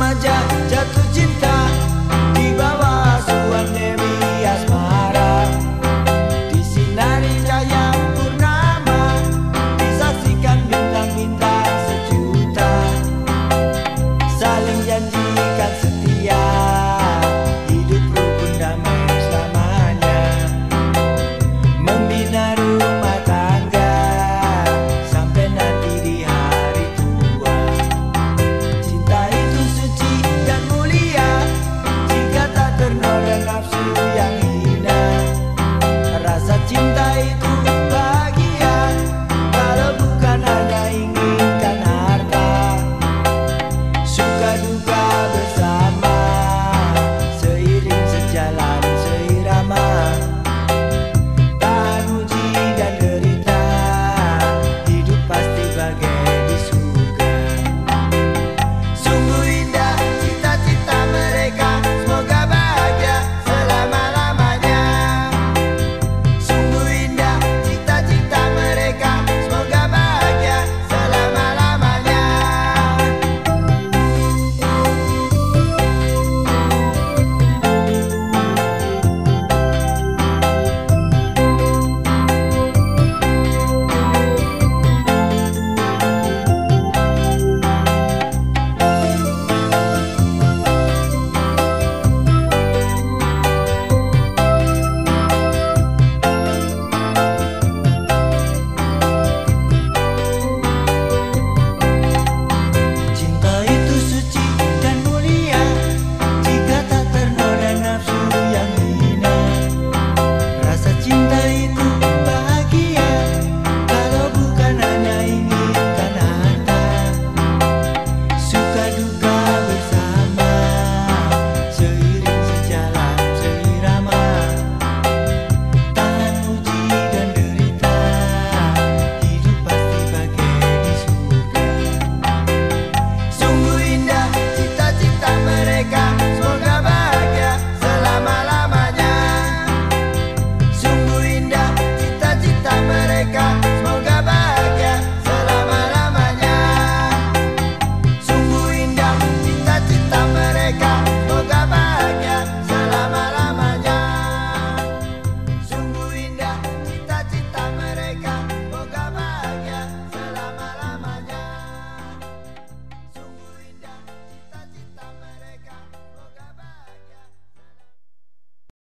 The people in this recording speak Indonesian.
remaja jatuh cinta di bawah asuhan demi Asmara. Disinari cahaya purnama disaksikan bintang-bintang sejuta. Saling